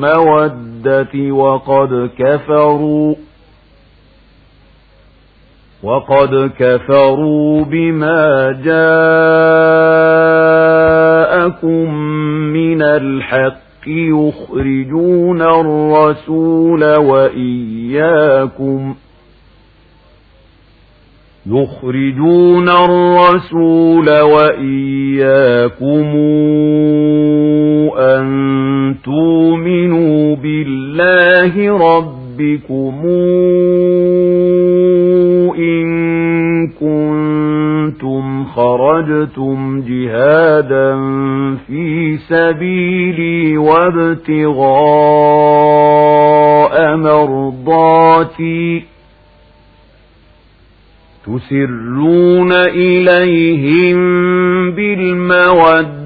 بالمودة وقد كفروا وقد كفروا بما جاءكم من الحق يخرجون الرسول وإياكم يخرجون الرسول وإياكم بالله ربكم إن كنتم خرجتم جهادا في سبيلي وابتغاء مرضاتي تسرون إليهم بالمودة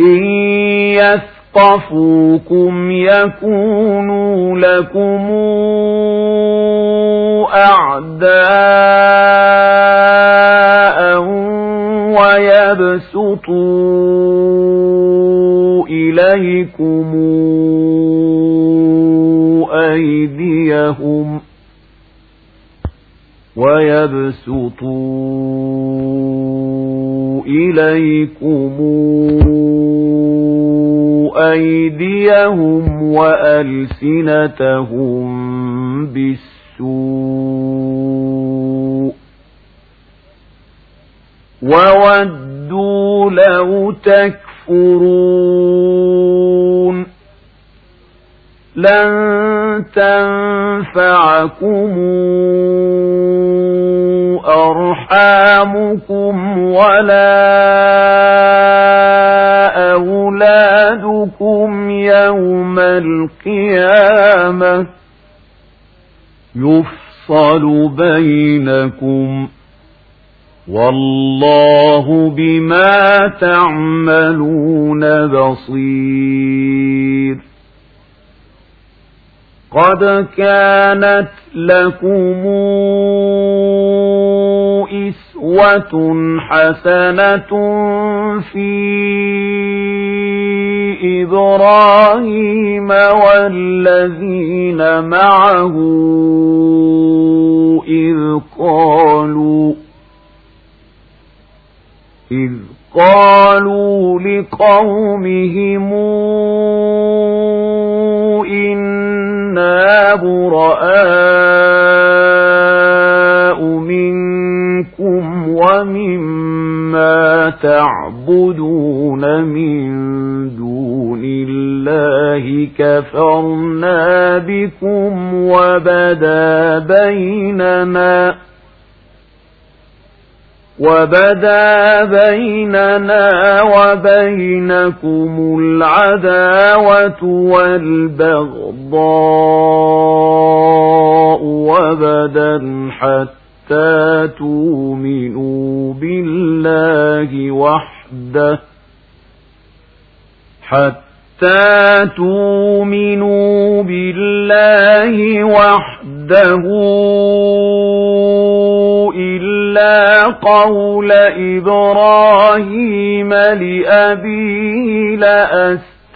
إن يثقفوكم يكونوا لكم أعداء ويبسطوا إليكم أيديهم ويبسطوا إليكم أيديهم وألسنتهم بالسوء وودوا لو تكفرون لن تنفعكم أرحامكم ولا يوم القيامة يفصل بينكم والله بما تعملون بصير قد كانت لكم إسوة حسنة في إبراهيم والذين معه إذ قالوا إذ قالوا لقومهم إنا براء منكم ومما تعبدون من دون الله كفرنا بكم وبدا بيننا وبدا بيننا وبينكم العداوة والبغضاء وبدا حتى تؤمنوا بالله وحده. حتى تؤمنوا بالله وحده إلا قول إبراهيم لأبيه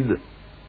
need